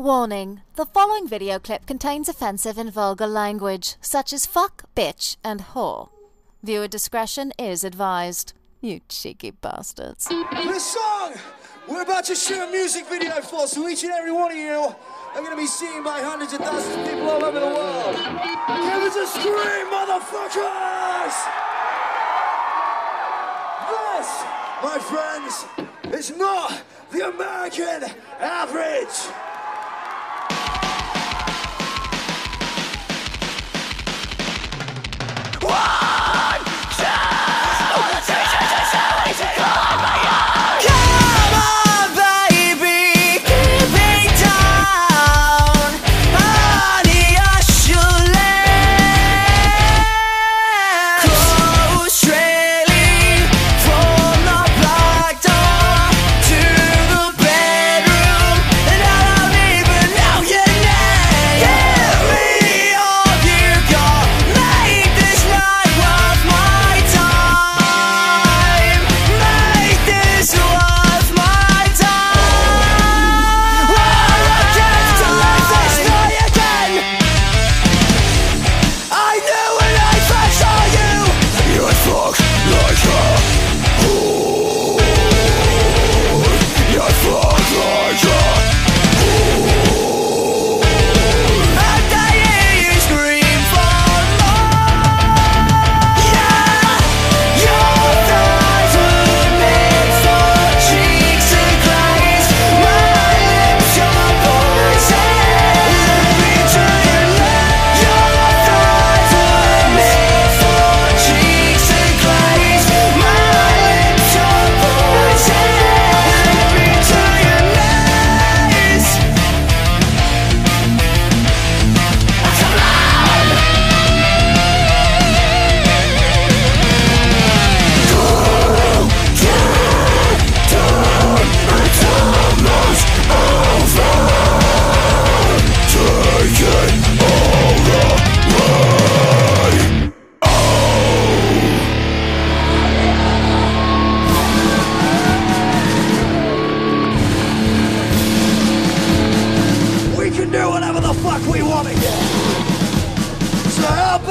Warning the following video clip contains offensive and vulgar language, such as fuck, bitch, and whore. Viewer discretion is advised. You cheeky bastards. This song we're about to shoot a music video for, so each and every one of you are going to be seen by hundreds of thousands of people all over the world. Give us a scream, motherfuckers! This, my friends, is not the American average.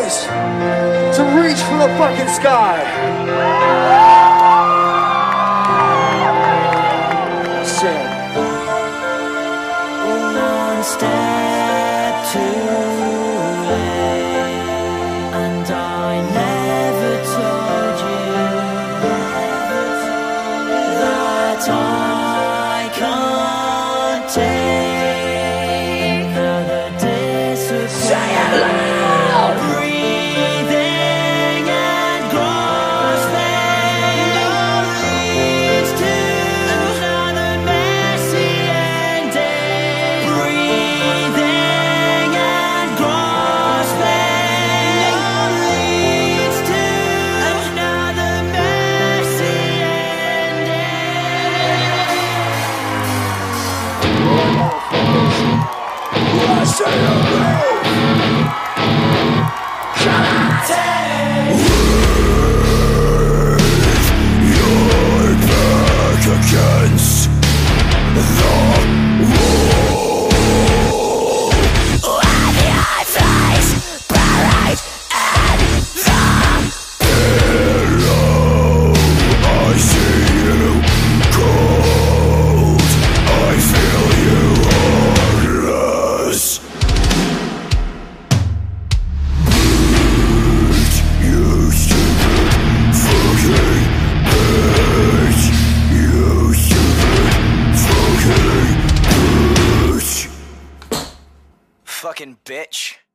guys to reach for the fucking sky. Sing. Shut up! Fucking bitch.